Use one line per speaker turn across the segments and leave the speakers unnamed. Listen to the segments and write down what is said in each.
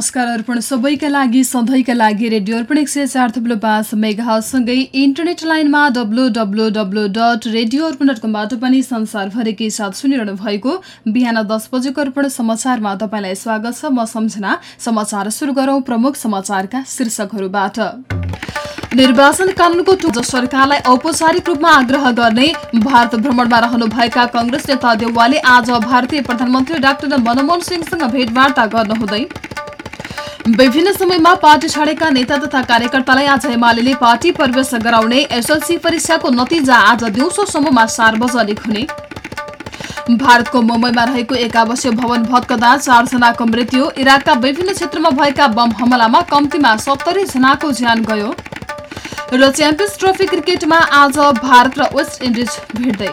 अर्पण सबैका लागि सधैँका लागि रेडियो अर्पण एक सय चार थुप्रो पाँच मेगासँगै इन्टरनेट लाइनमा W W W dot radio Arpan dot कमबाट पनि संसारभरिकै साथ सुनिरहनु भएको बिहान दस बजेको अर्पण समाचारमा तपाईँलाई स्वागत छ। म सम्झना समाचार सुरु गरौं प्रमुख समाचारका शीर्षकहरूबाट। निर्वाचन कानूनको टुङ्गो सरकारलाई औपचारिक रूपमा आग्रह गर्ने भारत भ्रमणमा रहनुभएका कंग्रेस नेता देउवाले आज भारतीय प्रधानमन्त्री डाक्टर मनमोहन सिंहसँग भेटवार्ता गर्नुहुँदै विभिन्न समयमा पार्टी छाडेका नेता तथा कार्यकर्तालाई आज एमाले पार्टी प्रवेश गराउने एसएलसी परीक्षाको नतिजा आज दिउँसोसम्ममा सार्वजनिक हुने। भारतको मुम्बईमा रहेको एक आवासीय भवन भत्कदा चारजनाको मृत्यु इराकका विभिन्न क्षेत्रमा भएका बम हमलामा कम्तीमा सत्तरी जनाको ज्यान गयो। र च्याम्पियन्स ट्रफी क्रिकेटमा आज भारत र वेस्ट इन्डिज भिड्दै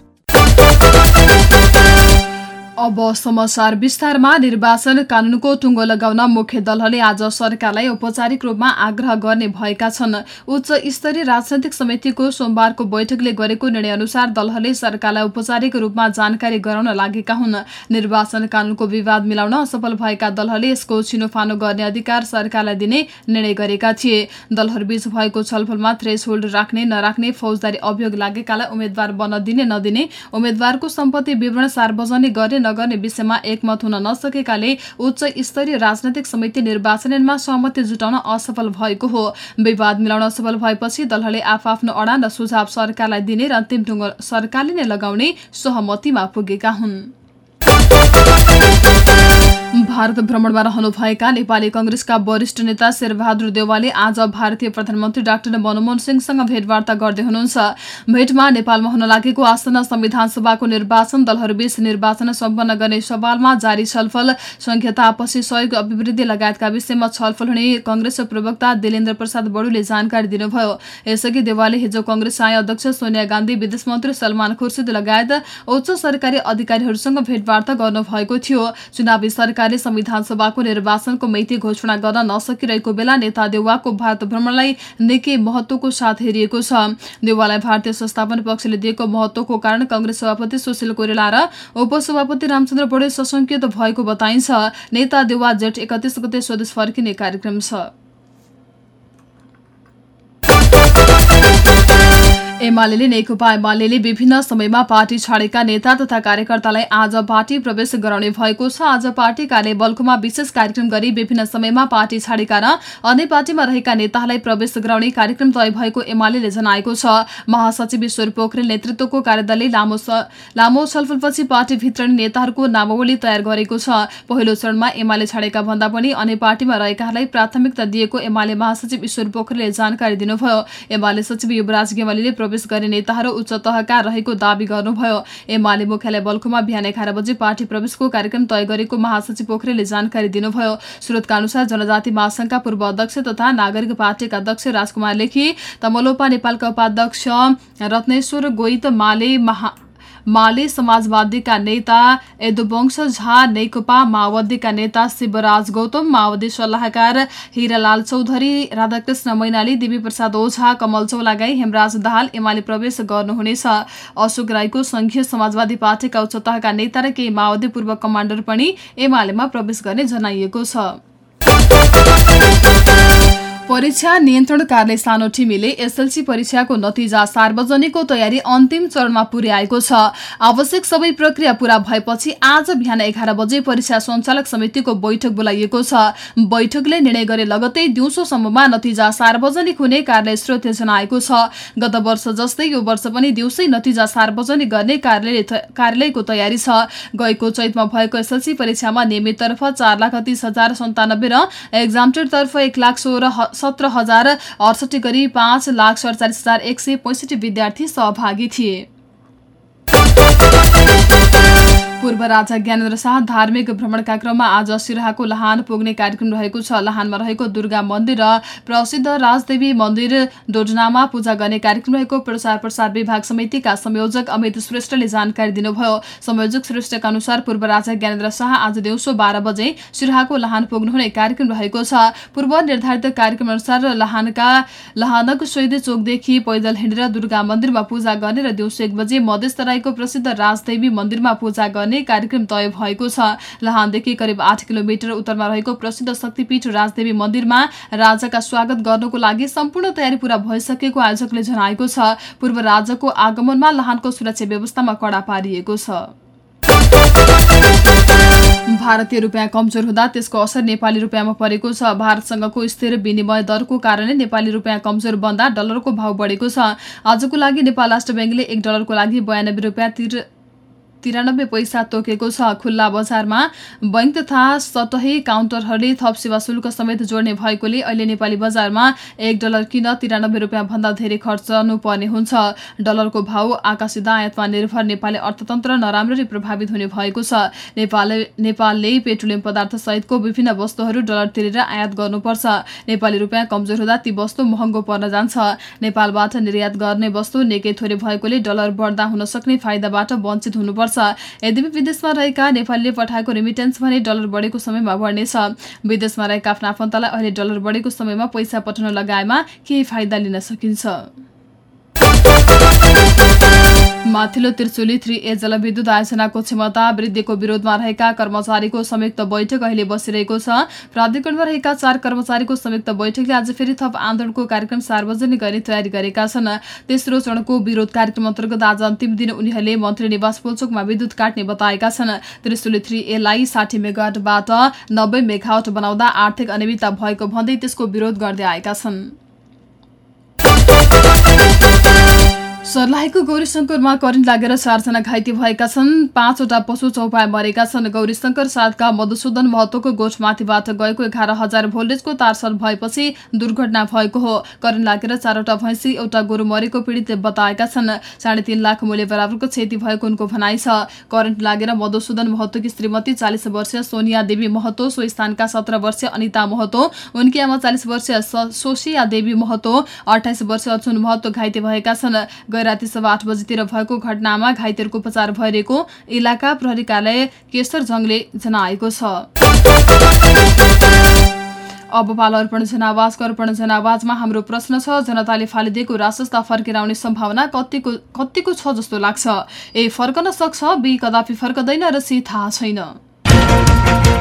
अब समाचार विस्तारमा। निर्वाचन कानूनको टुङ्गो लगाउन मुख्य दलहरूले आज सरकारलाई औपचारिक रूपमा आग्रह गर्ने भएका छन्। उच्च स्तरीय राजनैतिक समितिको सोमबारको बैठकले गरेको निर्णय अनुसार दलहरूले सरकारलाई औपचारिक रूपमा जानकारी गराउन लागेका हुन्। निर्वाचन कानूनको विवाद मिलाउन असफल भएका दलहरूले यसको छिनोफानो गर्ने अधिकार सरकारलाई दिने निर्णय गरेका थिए। दलहरूबीच भएको छलफलमा थ्रेस होल्ड राख्ने नराख्ने फौजदारी अभियोग लागेकालाई उम्मेद्वार बन्न दिने नदिने उम्मेद्वारको सम्पत्ति विवरण सार्वजनिक गर्ने नगर्ने विषयमा एकमत हुन नसकेकाले उच्च स्तरीय राजनैतिक समिति निर्वाचनमा सहमति जुटाउन असफल भएको हो। विवाद मिलाउन असफल भएपछि दलहरूले आफ्नो अडान र सुझाव सरकारलाई दिने र अन्तिम टुङ्गो सरकारले नै लगाउने सहमतिमा पुगेका हुन्। भारत भ्रमणमा रहनुभएका नेपाली कंग्रेसका वरिष्ठ नेता शेरबहादुर देवालले आज भारतीय प्रधानमन्त्री डाक्टर मनमोहन सिंहसँग भेटवार्ता गर्दै हुनुहुन्छ। भेटमा नेपालमा हुन लागेको आसन्न संविधान सभाको निर्वाचन दलहरूबीच निर्वाचन सम्पन्न गर्ने सवालमा जारी छलफल संघीयता आपसी सहयोग अभिवृद्धि लगायतका विषयमा छलफल हुने कंग्रेस प्रवक्ता दिलेन्द्र प्रसाद बडुले जानकारी दिनुभयो। यसअघि देवालले हिजो कंग्रेस आय अध्यक्ष सोनिया गान्धी विदेश मन्त्री सलमान खुर्सिद लगायत उच्च सरकारी अधिकारीहरूसँग भेटवार्ता गर्नुभएको थियो। चुनावी सरकार सरकारले संविधान सभाको निर्वाचनको मैती घोषणा गर्न नसकिरहेको बेला नेता देउवाको भारत भ्रमणलाई निकै महत्वको साथ हेरिएको छ। देउवालाई भारतीय संस्थापन पक्षले दिएको महत्वको कारण कंग्रेस सभापति सुशील कोइराला र उपसभापति रामचन्द्र पौडेल सशंकित भएको बताइन्छ। नेता देउवा जेठ एकतिस गते स्वदेश फर्किने कार्यक्रम छ। एमाले नेकपा एमाले विभिन्न समयमा पार्टी छाडेका नेता तथा कार्यकर्तालाई आज पार्टी प्रवेश गराउने भएको छ। आज पार्टी कार्य बल्कुमा विशेष कार्यक्रम गरी विभिन्न समयमा पार्टी छाडेका र अन्य पार्टीमा रहेका नेताहरूलाई प्रवेश गराउने कार्यक्रम तय भएको एमाले जनाएको छ। महासचिव ईश्वर पोखरेल नेतृत्वको कार्यदलले लामो लामो छलफलपछि पार्टीभित्र नेताहरूको नामावली तयार गरेको छ। पहिलो चरणमा एमाले छाडेका भन्दा पनि अन्य पार्टीमा रहेकाहरूलाई प्राथमिकता दिएको एमाले महासचिव ईश्वर पोखरेलले जानकारी दिनुभयो। एमाले सचिव युवराज गेवालीले प्रवेश गर्ने नेताहरू उच्च तहका रहेको दावी गर्नुभयो। एमाले मुख्यालय बल्खुमा बिहान एघार बजे पार्टी प्रवेशको कार्यक्रम तय गरेको महासचिव पोखरेलले जानकारी दिनुभयो। स्रोतका अनुसार जनजाति महासंघका पूर्व अध्यक्ष तथा नागरिक पार्टीका अध्यक्ष राजकुमार लेखी तमलोपा नेपालका उपाध्यक्ष रत्नेश्वर गोइत माले महा माले समाजवादीका नेता यदुवंश झा नेकपा माओवादीका नेता शिवराज गौतम माओवादी सल्लाहकार हिरालाल चौधरी राधाकृष्ण मैनाली देवी प्रसाद ओझा कमल चौलागाई हेमराज दाहाल एमाले प्रवेश गर्नुहुनेछ। अशोक राईको संघीय समाजवादी पार्टीका उच्च तहका नेता र केही माओवादी पूर्व कमाण्डर पनि एमालेमा प्रवेश गर्ने जनाइएको छ। परीक्षा नियन्त्रण कार्यालय सानो टिमीले एसएलसी परीक्षाको नतिजा सार्वजनिकको तयारी अन्तिम चरणमा पुर्याएको छ। आवश्यक सबै प्रक्रिया पूरा भएपछि आज बिहान एघार बजे परीक्षा सञ्चालक समितिको बैठक बोलाइएको छ। बैठकले निर्णय गरे लगतै दिउँसोसम्ममा नतिजा सार्वजनिक हुने कार्यालय स्रोतले जनाएको छ। गत वर्ष जस्तै यो वर्ष पनि दिउँसै नतिजा सार्वजनिक गर्ने कार्यालयको तयारी छ। गएको चैतमा भएको एसएलसी परीक्षामा नियमिततर्फ चार लाख तीस हजार सन्तानब्बे र एक्जामटेडतर्फ एक लाख सोह्र सत्र हजार अडसठी गरी पाँच लाख सडचालिस हजार एक सय पैँसठी विद्यार्थी सहभागी थिए। पूर्व राजा ज्ञानेन्द्र शाह धार्मिक भ्रमणका क्रममा आज सिराहाको लहान पुग्ने कार्यक्रम रहेको छ। लहानमा रहेको दुर्गा मन्दिर र प्रसिद्ध राजदेवी मन्दिर डोडनामा पूजा गर्ने कार्यक्रम रहेको प्रचार प्रसार विभाग समितिका संयोजक अमित श्रेष्ठले जानकारी दिनुभयो। संयोजक श्रेष्ठका अनुसार पूर्व राजा ज्ञानेन्द्र शाह आज दिउँसो बाह्र बजे सिराहाको लहान पुग्नुहुने कार्यक्रम रहेको छ। पूर्व निर्धारित कार्यक्रम अनुसार लहानका लहानक शहीद चोकदेखि पैदल हिँडेर दुर्गा मन्दिरमा पूजा गर्ने र दिउँसो एक बजे मधेस तराईको प्रसिद्ध राजदेवी मन्दिरमा पूजा गर्ने कार्यक्रम तय भएको छ। लहानदेखि करिब आठ किलोमिटर उत्तरमा रहेको प्रसिद्ध शक्तिपीठ राजदेवी मन्दिरमा राजाका स्वागत गर्नको लागि सम्पूर्ण तयारी पूरा भइसकेको आयोजकले जनाएको छ। पूर्व राजाको आगमनमा लहानको सुरक्षा व्यवस्थामा कडा पारिएको छ। भारतीय रुपियाँ कमजोर हुँदा त्यसको असर नेपाली रुपियाँमा परेको छ। भारतसँगको स्थिर विनिमय दरको कारणले नेपाली रुपियाँ कमजोर बन्दा डलरको भाव बढेको छ। आजको लागि नेपाल राष्ट्र ब्याङ्कले एक डलरको लागि बयानब्बे रुपियाँ तिरानब्बे पैसा तोकेको छ। खुल्ला बजारमा बैङ्क तथा सतही काउन्टरहरूले थप सेवा शुल्क समेत जोड्ने भएकोले अहिले नेपाली बजारमा एक डलर किन तिरानब्बे रुपियाँ भन्दा धेरै खर्चनु पर्ने हुन्छ। डलरको भाउ आकाशित आयातमा निर्भर नेपाली अर्थतन्त्र नराम्ररी प्रभावित हुने भएको छ। नेपाल नेपालले पेट्रोलियम पदार्थ सहितको विभिन्न वस्तुहरू डलर तिरेर आयात गर्नुपर्छ। नेपाली रुपियाँ कमजोर हुँदा ती वस्तु महँगो पर्न जान्छ। नेपालबाट निर्यात गर्ने वस्तु निकै थोरै भएकोले डलर बढ्दा हुन सक्ने फाइदाबाट वञ्चित हुनुपर्छ। पर्छ यद्यपि विदेशमा रहेका नेपालीले पठाएको रेमिटेन्स भने डलर बढेको समयमा बढ्नेछ। विदेशमा रहेका आफ्ना आफन्तलाई अहिले डलर बढेको समयमा पैसा पठाउन लगाएमा केही फाइदा लिन सकिन्छ। माथिल्लो त्रिचुली थ्री ए जलविद्युत आयोजनाको क्षमता वृद्धिको विरोधमा रहेका कर्मचारीको संयुक्त बैठक अहिले बसिरहेको छ। प्राधिकरणमा रहेका चार कर्मचारीको संयुक्त बैठकले आज फेरि थप आन्दोलनको कार्यक्रम सार्वजनिक गर्ने तयारी गरेका छन्। तेस्रो चरणको विरोध कार्यक्रम अन्तर्गत आज अन्तिम दिन उनीहरूले मन्त्री निवास पोचोकमा विद्युत काट्ने बताएका छन्। त्रिशुली थ्री एलाई साठी मेगावटबाट नब्बे मेगावट बनाउँदा आर्थिक अनियमितता भएको भन्दै त्यसको विरोध गर्दै आएका छन्। सर्लाहीको गौरीशङ्करमा करेन्ट लागेर चारजना घाइते भएका छन्। पाँचवटा पशु चौपाय मरेका छन्। गौरीशङ्कर साथका मधुसूदन महतोको गोठमाथिबाट गएको एघार हजार भोल्टेजको तारसर भएपछि दुर्घटना भएको हो। करेन्ट लागेर चारवटा भैँसी एउटा गोरु मरेको पीडितले बताएका छन्। साढे तीन लाख मूल्य बराबरको क्षति भएको उनको भनाइ छ। करेन्ट लागेर मधुसूदन महतोकी श्रीमती चालिस वर्षीय सोनिया देवी महतो सो स्थानका सत्र वर्षीय अनिता महतो उनकी आमा चालिस वर्षीय सोसिया देवी महतो अठाइस वर्षीय अर्जुन महतो घाइते भएका छन्। राति सभा आठ बजीतिर भएको घटनामा घाइतेहरूको उपचार भइरहेको इलाका प्रहरी कार्यालय केशर जङले जनाएको छ। अब पाल अर्पण जनावाजको अर्पण जनावाजमा हाम्रो प्रश्न छ जनताले फालिदिएको रासस्ता फर्केर आउने सम्भावना कतिको कतिको छ जस्तो लाग्छ? ए फर्कन सक्छ? बी कदापि फर्कदैन र सी थाहा छैन।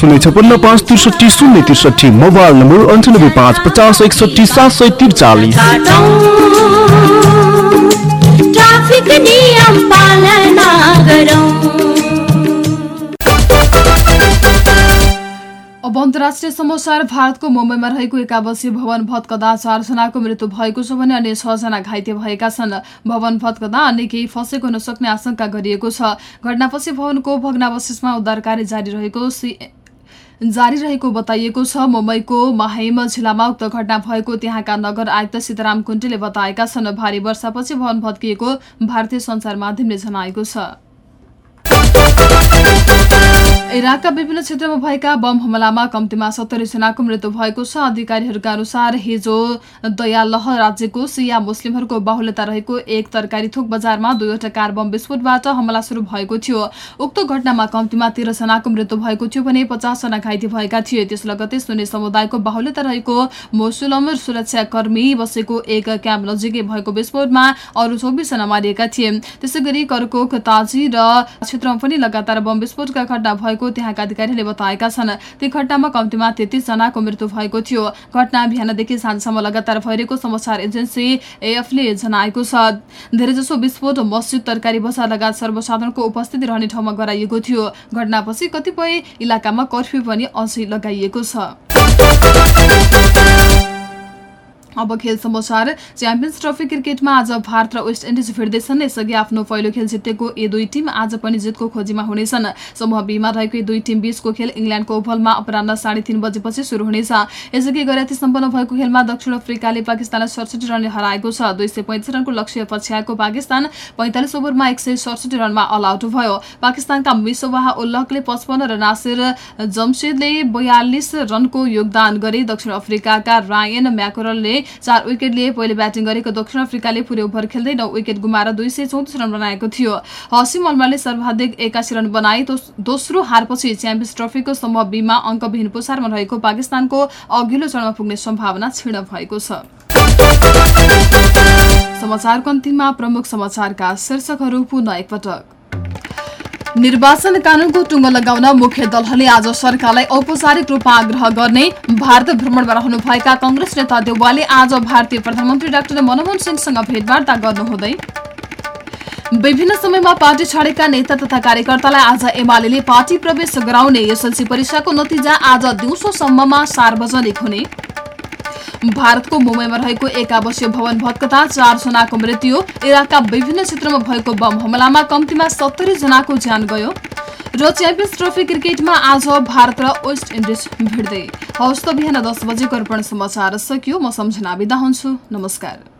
शून्य छपन्न पाँच त्रिसठी शून्य त्रिसठी मोबाइल नम्बर अन्ठानब्बे पाँच पचास एकसठी सात सय त्रिचालिस।
अब अन्तर्राष्ट्रिय समाचार भारतको मुम्बईमा रहेको एकावासीय भवन भत्कदा चारजनाको मृत्यु भएको छ भने अन्य छजना घाइते भएका छन्। भवन भत्कदा अन्य केही फसेको हुन सक्ने आशंका गरिएको छ। घटनापछि भवनको भग्नावशेषमा उद्धार कार्य जारी रहेको जारी रहेको बताइएको छ। मुम्बईको माहेम जिल्लामा उक्त घटना भएको त्यहाँका नगर आयुक्त सीताराम कुण्टेले बताएका छन्। भारी वर्षापछि भवन भत्किएको भारतीय संचार माध्यमले जनाएको छ। इराकका विभिन्न क्षेत्रमा भएका बम हमलामा कम्तीमा सत्तरी जनाको मृत्यु भएको छ। अधिकारीहरूका अनुसार हिजो दयालह राज्यको सिया मुस्लिमहरूको बाहुल्यता रहेको एक तरकारी थोक बजारमा दुईवटा कार बम विस्फोटबाट हमला शुरू भएको थियो। उक्त घटनामा कम्तीमा तेह्र जनाको मृत्यु भएको थियो भने पचासजना घाइते भएका थिए। त्यस लगतै समुदायको बाहुल्यता रहेको मोसुलम सुरक्षाकर्मी बसेको एक क्याम्प नजिकै भएको विस्फोटमा अरू चौबिसजना मारिएका थिए। त्यसै गरी करकोक ताजी र क्षेत्रमा पनि लगातार बम विस्फोटका घटना भएको भएको त्यहाँका अधिकारीले बताएका छन्। ती घटनामा कम्तीमा तेत्तिस जनाको मृत्यु भएको थियो। घटना बिहानदेखि साँझसम्म लगातार भइरहेको समाचार एजेन्सी एएफले जनाएको छ। धेरैजसो विस्फोट मस्जिद तरकारी बजार लगायत सर्वसाधारणको उपस्थिति रहने ठाउँमा गराइएको थियो। घटनापछि कतिपय इलाकामा कर्फ्यू पनि अझै लगाइएको छ। अब खेल समाचार। च्याम्पियन्स ट्रफी क्रिकेटमा आज भारत र वेस्ट इन्डिज भिड्दैछन् यसअघि आफ्नो पहिलो खेल जितेको यी दुई टिम आज पनि जितको खोजीमा हुनेछन्। समूह बीमा रहेको यी दुई टिम बीचको खेल इङ्ल्यान्डको ओभलमा अपरान्न साढे तीन बजेपछि शुरू हुनेछ। यसअघि गराती सम्पन्न भएको खेलमा दक्षिण अफ्रिकाले पाकिस्तानलाई सडसठी रनले हराएको छ। दुई सय पैँतिस रनको लक्ष्य पछ्याएको पाकिस्तान पैँतालिस ओभरमा एक सय सडसठी रनमा अल आउट भयो। पाकिस्तानका मिसोवाह उल्लकले पचपन्न र नासिर जमशेदले बयालिस रनको योगदान गरे। दक्षिण अफ्रिकाका रायन म्याकोरलले चार विकेट लिए पहिले ब्याटिङ गरेको दक्षिण अफ्रिकाले पुरै ओभर खेल्दै नौ विकेट गुमाएर दुई सय चौतिस रन बनाएको थियो। हसिम अल्माले सर्वाधिक एकासी रन बनाए दोस्रो हारपछि च्याम्पियन्स ट्रफीको समूह बीमा अङ्कविहीन पुसारमा रहेको पाकिस्तानको अघिल्लो चरणमा पुग्ने सम्भावना क्षीण भएको छ। समाचारको अन्तिममा प्रमुख समाचारका शीर्षकहरू पुनः एकपटक। निर्वाचन कानूनको टुङ्गो लगाउन मुख्य दलहरूले आज सरकारलाई औपचारिक रूपमा आग्रह गर्ने भारत भ्रमणमा रहनुभएका कंग्रेस नेता देउवाले आज भारतीय प्रधानमन्त्री डाक्टर मनमोहन सिंहसँग भेटवार्ता गर्नुहुँदै विभिन्न समयमा पार्टी छाडेका नेता तथा कार्यकर्तालाई आज एमाले पार्टी प्रवेश गराउने एसएलसी परीक्षाको नतिजा आज दिउँसोसम्ममा सार्वजनिक हुने। भारतको मुम्बईमा रहेको एक आवासीय भवन भत्कता चारजनाको मृत्यु। इराकका विभिन्न क्षेत्रमा भएको बम हमलामा कम्तीमा सत्तरी जनाको ज्यान गयो। र च्याम्पियन्स ट्रफी क्रिकेटमा आज भारत र वेस्ट इन्डिज भिड्दै। हवस् त बिहान दस बजेको अर्पण समाचार सकियो। म सम्झना बिदा हुन्छु। नमस्कार।